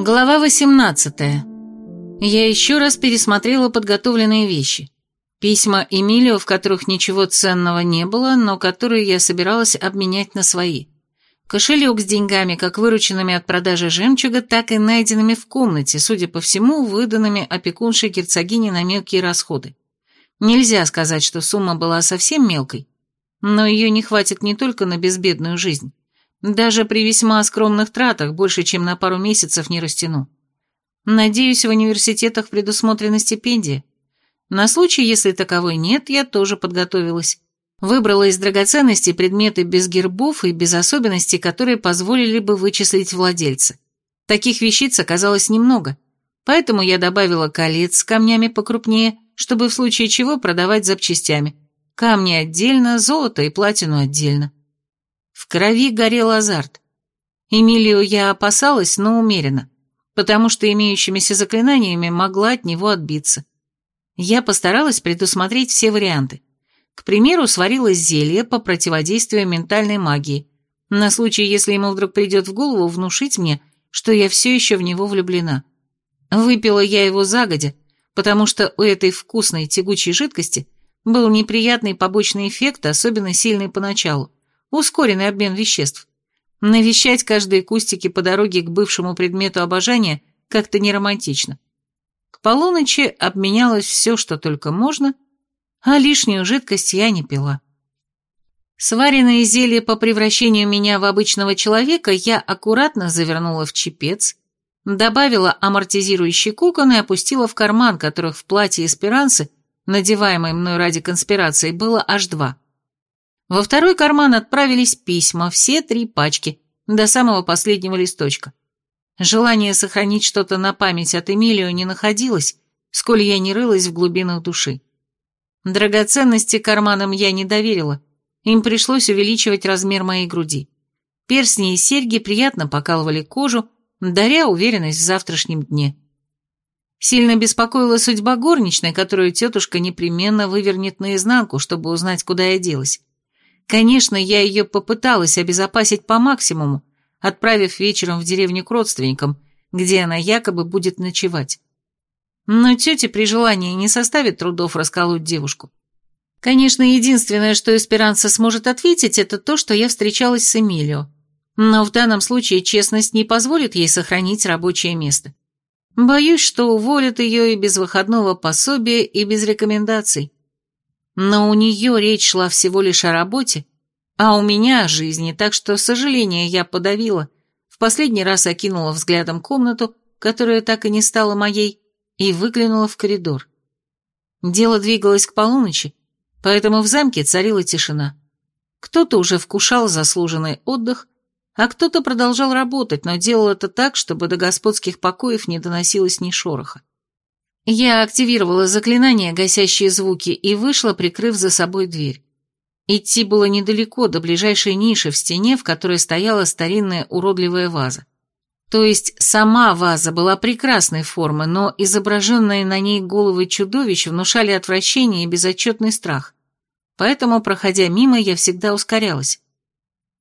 Глава 18. Я еще раз пересмотрела подготовленные вещи. Письма Эмилио, в которых ничего ценного не было, но которые я собиралась обменять на свои. Кошелек с деньгами, как вырученными от продажи жемчуга, так и найденными в комнате, судя по всему, выданными опекуншей герцогине на мелкие расходы. Нельзя сказать, что сумма была совсем мелкой, но ее не хватит не только на безбедную жизнь. Даже при весьма скромных тратах больше, чем на пару месяцев не растяну. Надеюсь, в университетах предусмотрена стипендия. На случай, если таковой нет, я тоже подготовилась. Выбрала из драгоценностей предметы без гербов и без особенностей, которые позволили бы вычислить владельца. Таких вещиц оказалось немного, поэтому я добавила колец с камнями покрупнее, чтобы в случае чего продавать запчастями. Камни отдельно, золото и платину отдельно. В крови горел азарт. Эмилию я опасалась, но умеренно, потому что имеющимися заклинаниями могла от него отбиться. Я постаралась предусмотреть все варианты. К примеру, сварила зелье по противодействию ментальной магии, на случай, если ему вдруг придет в голову внушить мне, что я все еще в него влюблена. Выпила я его загодя, потому что у этой вкусной тягучей жидкости был неприятный побочный эффект, особенно сильный поначалу ускоренный обмен веществ. Навещать каждые кустики по дороге к бывшему предмету обожания как-то неромантично. К полуночи обменялось все, что только можно, а лишнюю жидкость я не пила. Сваренное зелье по превращению меня в обычного человека я аккуратно завернула в чепец, добавила амортизирующий кокон и опустила в карман, которых в платье эсперанцы, надеваемой мной ради конспирации, было аж два. Во второй карман отправились письма, все три пачки, до самого последнего листочка. Желание сохранить что-то на память от Эмилио не находилось, сколь я не рылась в глубинах души. Драгоценности карманам я не доверила, им пришлось увеличивать размер моей груди. Перстни и серьги приятно покалывали кожу, даря уверенность в завтрашнем дне. Сильно беспокоила судьба горничной, которую тетушка непременно вывернет наизнанку, чтобы узнать, куда я делась. Конечно, я ее попыталась обезопасить по максимуму, отправив вечером в деревню к родственникам, где она якобы будет ночевать. Но тете при желании не составит трудов расколоть девушку. Конечно, единственное, что Эсперанца сможет ответить, это то, что я встречалась с Эмилио. Но в данном случае честность не позволит ей сохранить рабочее место. Боюсь, что уволят ее и без выходного пособия, и без рекомендаций. Но у нее речь шла всего лишь о работе, а у меня о жизни, так что сожаление я подавила, в последний раз окинула взглядом комнату, которая так и не стала моей, и выглянула в коридор. Дело двигалось к полуночи, поэтому в замке царила тишина. Кто-то уже вкушал заслуженный отдых, а кто-то продолжал работать, но делал это так, чтобы до господских покоев не доносилось ни шороха. Я активировала заклинание, гасящие звуки, и вышла, прикрыв за собой дверь. Идти было недалеко, до ближайшей ниши в стене, в которой стояла старинная уродливая ваза. То есть сама ваза была прекрасной формы, но изображенные на ней головы чудовищ внушали отвращение и безотчетный страх. Поэтому, проходя мимо, я всегда ускорялась.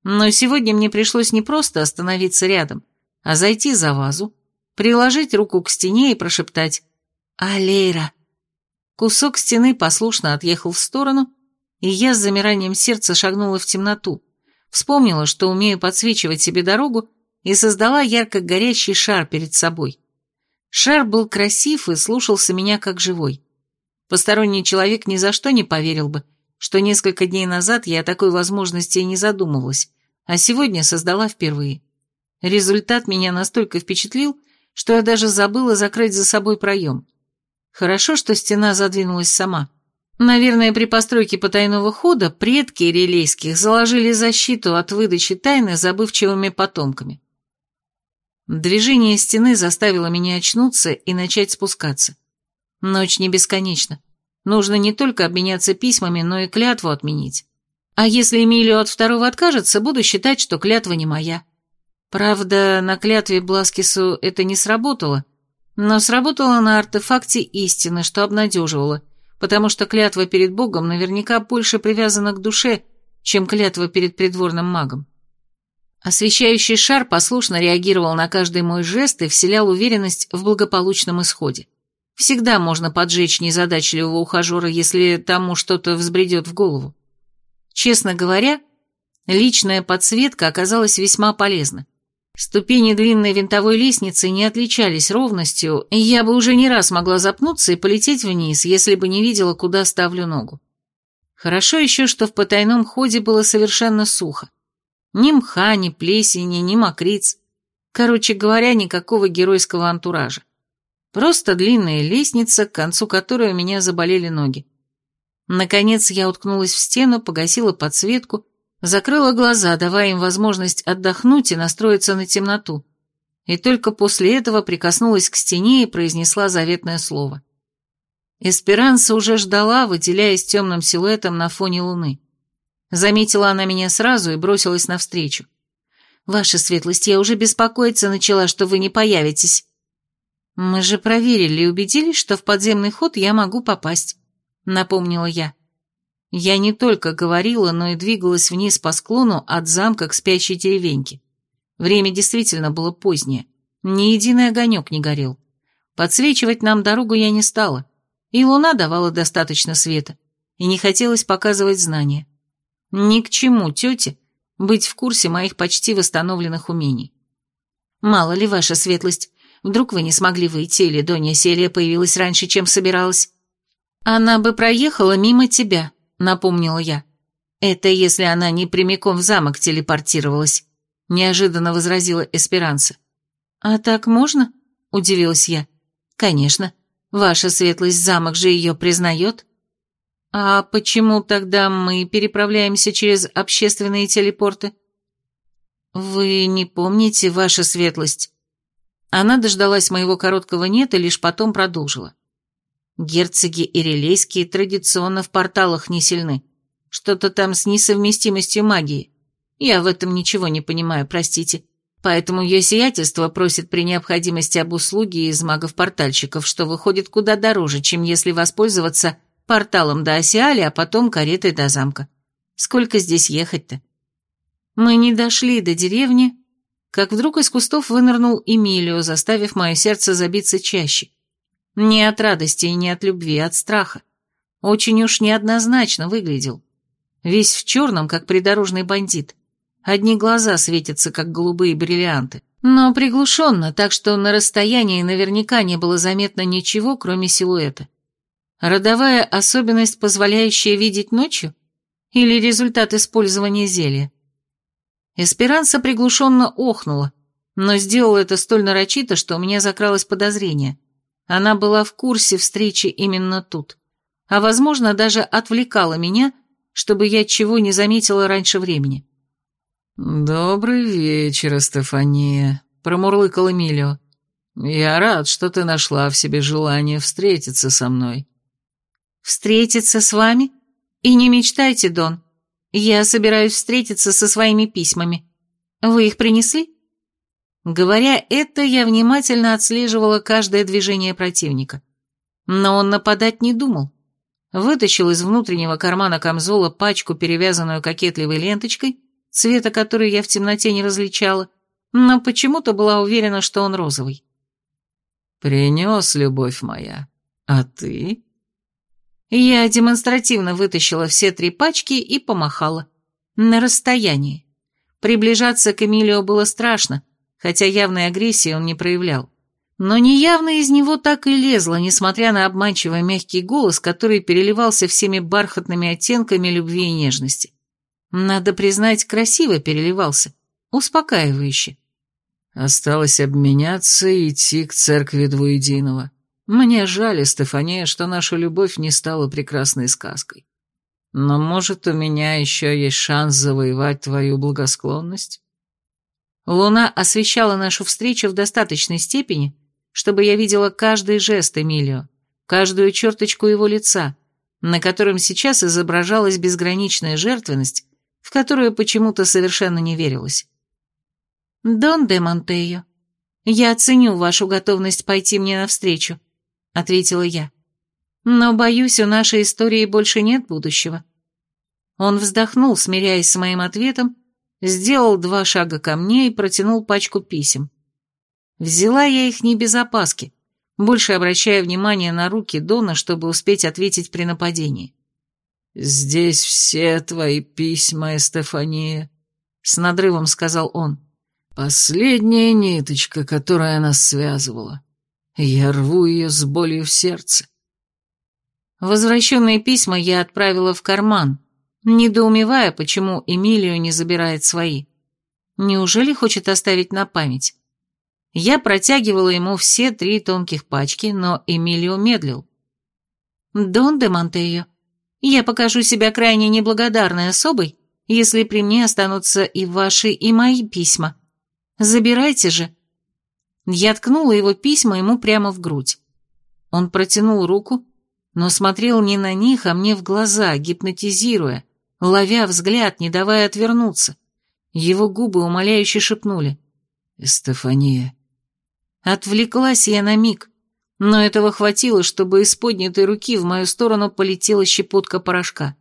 Но сегодня мне пришлось не просто остановиться рядом, а зайти за вазу, приложить руку к стене и прошептать «Алейра!». Кусок стены послушно отъехал в сторону, и я с замиранием сердца шагнула в темноту, вспомнила, что умею подсвечивать себе дорогу, и создала ярко горящий шар перед собой. Шар был красив и слушался меня как живой. Посторонний человек ни за что не поверил бы, что несколько дней назад я о такой возможности и не задумывалась, а сегодня создала впервые. Результат меня настолько впечатлил, что я даже забыла закрыть за собой проем. Хорошо, что стена задвинулась сама. Наверное, при постройке потайного хода предки релейских заложили защиту от выдачи тайны забывчивыми потомками. Движение стены заставило меня очнуться и начать спускаться. Ночь не бесконечна. Нужно не только обменяться письмами, но и клятву отменить. А если Эмилио от второго откажется, буду считать, что клятва не моя. Правда, на клятве Бласкису это не сработало, но сработало на артефакте истины, что обнадеживало, потому что клятва перед Богом наверняка больше привязана к душе, чем клятва перед придворным магом. Освещающий шар послушно реагировал на каждый мой жест и вселял уверенность в благополучном исходе. Всегда можно поджечь незадачливого ухажера, если тому что-то взбредет в голову. Честно говоря, личная подсветка оказалась весьма полезна. Ступени длинной винтовой лестницы не отличались ровностью, и я бы уже не раз могла запнуться и полететь вниз, если бы не видела, куда ставлю ногу. Хорошо еще, что в потайном ходе было совершенно сухо. Ни мха, ни плесени, ни мокриц. Короче говоря, никакого геройского антуража. Просто длинная лестница, к концу которой у меня заболели ноги. Наконец я уткнулась в стену, погасила подсветку, закрыла глаза, давая им возможность отдохнуть и настроиться на темноту. И только после этого прикоснулась к стене и произнесла заветное слово. Эсперанса уже ждала, выделяясь темным силуэтом на фоне луны. Заметила она меня сразу и бросилась навстречу. «Ваша светлость, я уже беспокоиться начала, что вы не появитесь». «Мы же проверили и убедились, что в подземный ход я могу попасть» напомнила я. Я не только говорила, но и двигалась вниз по склону от замка к спящей деревеньке. Время действительно было позднее. Ни единый огонек не горел. Подсвечивать нам дорогу я не стала, и луна давала достаточно света, и не хотелось показывать знания. Ни к чему тете быть в курсе моих почти восстановленных умений. Мало ли, ваша светлость, вдруг вы не смогли выйти, или Донья Селия появилась раньше, чем собиралась. «Она бы проехала мимо тебя», — напомнила я. «Это если она не прямиком в замок телепортировалась», — неожиданно возразила Эсперанса. «А так можно?» — удивилась я. «Конечно. Ваша светлость замок же ее признает». «А почему тогда мы переправляемся через общественные телепорты?» «Вы не помните, ваша светлость?» Она дождалась моего короткого «нет» и лишь потом продолжила. Герцоги ирелейские традиционно в порталах не сильны. Что-то там с несовместимостью магии. Я в этом ничего не понимаю, простите. Поэтому ее сиятельство просит при необходимости об услуге из магов-портальщиков, что выходит куда дороже, чем если воспользоваться порталом до Осиали, а потом каретой до замка. Сколько здесь ехать-то? Мы не дошли до деревни, как вдруг из кустов вынырнул Эмилио, заставив мое сердце забиться чаще. Не от радости и не от любви, а от страха. Очень уж неоднозначно выглядел. Весь в черном, как придорожный бандит. Одни глаза светятся, как голубые бриллианты. Но приглушенно, так что на расстоянии наверняка не было заметно ничего, кроме силуэта. Родовая особенность, позволяющая видеть ночью? Или результат использования зелья? Эсперанса приглушенно охнула, но сделала это столь нарочито, что у меня закралось подозрение. Она была в курсе встречи именно тут, а, возможно, даже отвлекала меня, чтобы я чего не заметила раньше времени. «Добрый вечер, Стефания», — промурлыкал Эмилио. «Я рад, что ты нашла в себе желание встретиться со мной». «Встретиться с вами? И не мечтайте, Дон. Я собираюсь встретиться со своими письмами. Вы их принесли?» Говоря это, я внимательно отслеживала каждое движение противника. Но он нападать не думал. Вытащил из внутреннего кармана камзола пачку, перевязанную кокетливой ленточкой, цвета которой я в темноте не различала, но почему-то была уверена, что он розовый. «Принес, любовь моя. А ты?» Я демонстративно вытащила все три пачки и помахала. На расстоянии. Приближаться к Эмилио было страшно, хотя явной агрессии он не проявлял. Но неявно из него так и лезло, несмотря на обманчивый мягкий голос, который переливался всеми бархатными оттенками любви и нежности. Надо признать, красиво переливался, успокаивающе. Осталось обменяться и идти к церкви двуединого. Мне жаль, Стефания, что наша любовь не стала прекрасной сказкой. Но, может, у меня еще есть шанс завоевать твою благосклонность? Луна освещала нашу встречу в достаточной степени, чтобы я видела каждый жест Эмилио, каждую черточку его лица, на котором сейчас изображалась безграничная жертвенность, в которую почему-то совершенно не верилось. «Дон де Монтео, я оценю вашу готовность пойти мне навстречу», — ответила я. «Но, боюсь, у нашей истории больше нет будущего». Он вздохнул, смиряясь с моим ответом, сделал два шага ко мне и протянул пачку писем. Взяла я их не без опаски, больше обращая внимание на руки Дона, чтобы успеть ответить при нападении. «Здесь все твои письма, Эстефания», — с надрывом сказал он. «Последняя ниточка, которая нас связывала. Я рву ее с болью в сердце». Возвращенные письма я отправила в карман, недоумевая, почему Эмилию не забирает свои. Неужели хочет оставить на память? Я протягивала ему все три тонких пачки, но Эмилио медлил. «Дон де Монтео, я покажу себя крайне неблагодарной особой, если при мне останутся и ваши, и мои письма. Забирайте же». Я ткнула его письма ему прямо в грудь. Он протянул руку, но смотрел не на них, а мне в глаза, гипнотизируя, ловя взгляд, не давая отвернуться. Его губы умоляюще шепнули. «Стефания». Отвлеклась я на миг, но этого хватило, чтобы из поднятой руки в мою сторону полетела щепотка порошка.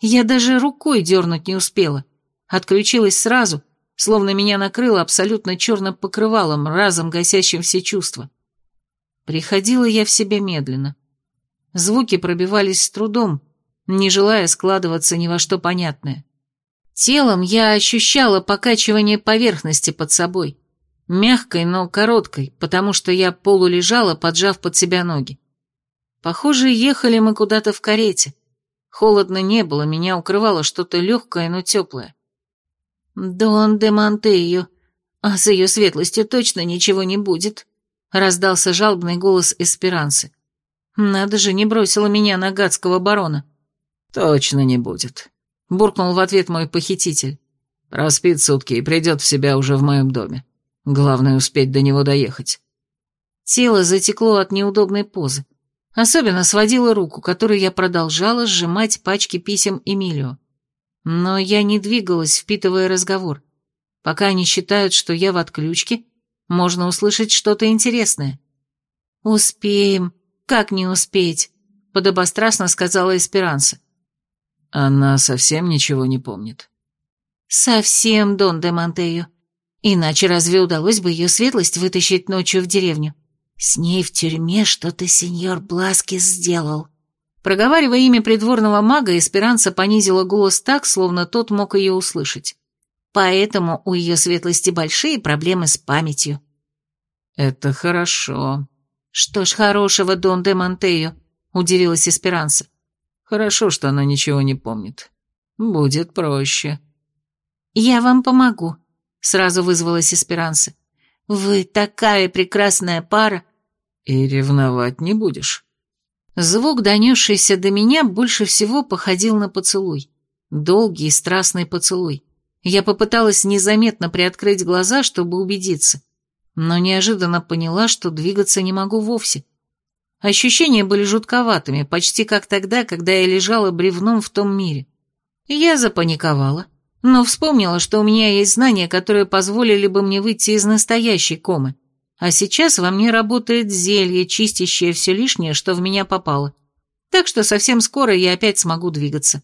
Я даже рукой дернуть не успела. Отключилась сразу, словно меня накрыло абсолютно черным покрывалом, разом гасящим все чувства. Приходила я в себя медленно. Звуки пробивались с трудом, не желая складываться ни во что понятное. Телом я ощущала покачивание поверхности под собой, мягкой, но короткой, потому что я полулежала, поджав под себя ноги. Похоже, ехали мы куда-то в карете. Холодно не было, меня укрывало что-то легкое, но теплое. «Дон де Монтею, а с ее светлостью точно ничего не будет», — раздался жалобный голос Эсперанцы. «Надо же, не бросила меня на гадского барона». «Точно не будет», — буркнул в ответ мой похититель. «Проспит сутки и придет в себя уже в моем доме. Главное успеть до него доехать». Тело затекло от неудобной позы. Особенно сводило руку, которой я продолжала сжимать пачки писем Эмилио. Но я не двигалась, впитывая разговор. Пока они считают, что я в отключке, можно услышать что-то интересное. «Успеем. Как не успеть?» — подобострастно сказала Эсперанса. Она совсем ничего не помнит. Совсем, Дон де Монтею. Иначе разве удалось бы ее светлость вытащить ночью в деревню? С ней в тюрьме что-то сеньор Бласкис сделал. Проговаривая имя придворного мага, Эсперанца понизила голос так, словно тот мог ее услышать. Поэтому у ее светлости большие проблемы с памятью. «Это хорошо». «Что ж хорошего, Дон де Монтею?» — удивилась Эсперанца. Хорошо, что она ничего не помнит. Будет проще. Я вам помогу, сразу вызвалась Эсперанса. Вы такая прекрасная пара. И ревновать не будешь. Звук, донесшийся до меня, больше всего походил на поцелуй. Долгий и страстный поцелуй. Я попыталась незаметно приоткрыть глаза, чтобы убедиться, но неожиданно поняла, что двигаться не могу вовсе. Ощущения были жутковатыми, почти как тогда, когда я лежала бревном в том мире. Я запаниковала, но вспомнила, что у меня есть знания, которые позволили бы мне выйти из настоящей комы. А сейчас во мне работает зелье, чистящее все лишнее, что в меня попало. Так что совсем скоро я опять смогу двигаться.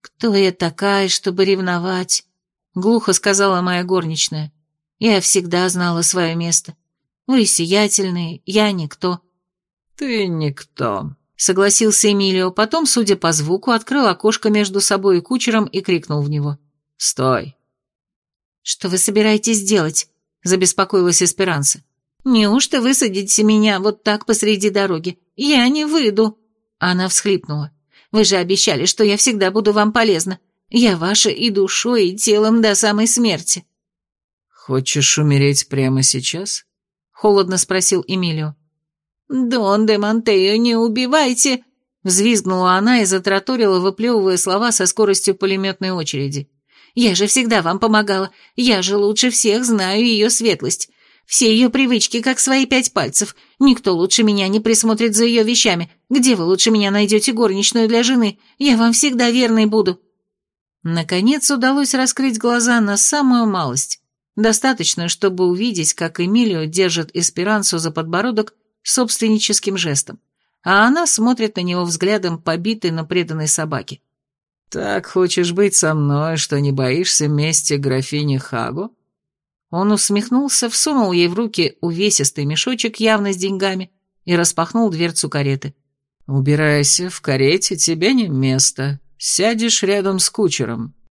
«Кто я такая, чтобы ревновать?» — глухо сказала моя горничная. «Я всегда знала свое место. Вы сиятельные, я никто. «Ты никто», — согласился Эмилио, потом, судя по звуку, открыл окошко между собой и кучером и крикнул в него. «Стой!» «Что вы собираетесь делать?» — забеспокоилась Эсперанса. «Неужто высадите меня вот так посреди дороги? Я не выйду!» Она всхлипнула. «Вы же обещали, что я всегда буду вам полезна. Я ваша и душой, и телом до самой смерти». «Хочешь умереть прямо сейчас?» — холодно спросил Эмилио. «Дон де Монтео, не убивайте!» Взвизгнула она и затраторила, выплевывая слова со скоростью пулеметной очереди. «Я же всегда вам помогала. Я же лучше всех знаю ее светлость. Все ее привычки, как свои пять пальцев. Никто лучше меня не присмотрит за ее вещами. Где вы лучше меня найдете горничную для жены? Я вам всегда верной буду». Наконец удалось раскрыть глаза на самую малость. Достаточно, чтобы увидеть, как Эмилио держит Эсперансу за подбородок собственническим жестом, а она смотрит на него взглядом побитой, но преданной собаки. Так хочешь быть со мной, что не боишься мести графини Хагу?» Он усмехнулся, всунул ей в руки увесистый мешочек явно с деньгами и распахнул дверцу кареты. «Убирайся, в карете тебе не место. Сядешь рядом с кучером.